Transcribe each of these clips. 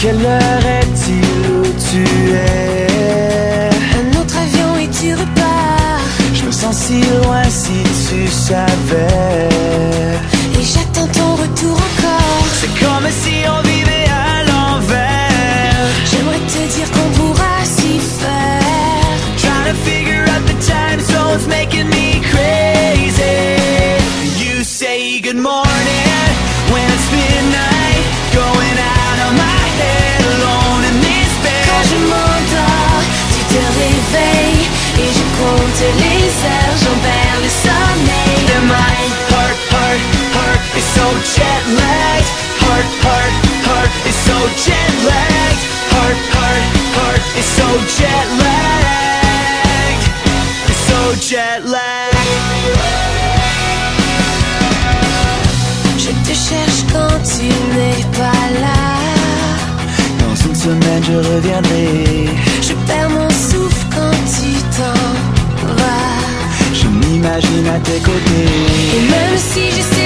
Quelle heure est-il où tu es? Un autre avion et tu repars. Je me sens si loin si tu savais. So jet lagged. Heart, heart, heart is so jet lagged. It's so jet lagged. Je te cherche quand tu n'es pas là. Dans une semaine je reviendrai. Je perds mon souffle quand tu t'en vas. Je m'imagine à tes côtés. Et même si j'essaie de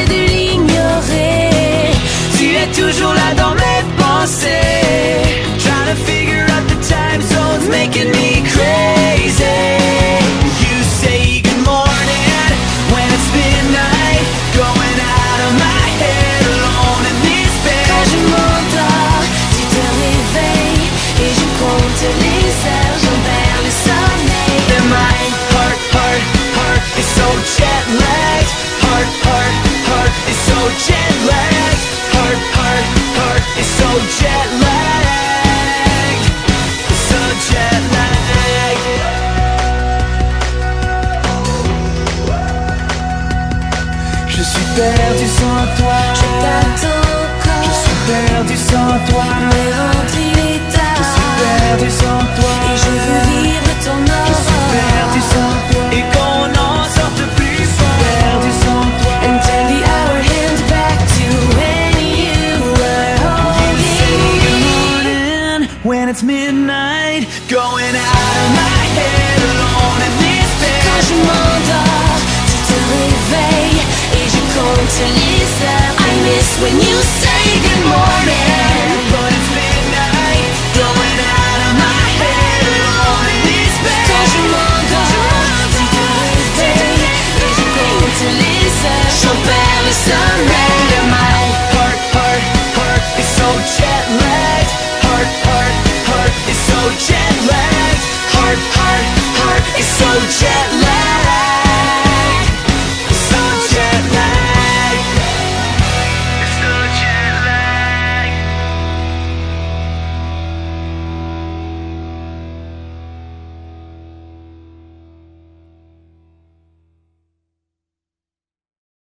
Je suis perdu sans toi. Je t'attends encore. Je suis perdu sans toi. Mais rentre, il est tard. Je suis perdu sans toi. Et je veux vivre ton Je suis perdu aurore. sans toi. Et qu'on en sorte plus fort. Perdu sans toi. And turn the hour hands back to when you were holding. when it's midnight, to Lisa I miss when you say good morning. But it's midnight Going out of my head Alone in this bed Cause you won't go To the birthday There's a thing to Lisa She'll barely surrender my Heart, heart, heart is so jet lagged Heart, heart, heart is so jet lagged Heart, heart, heart is so jet lagged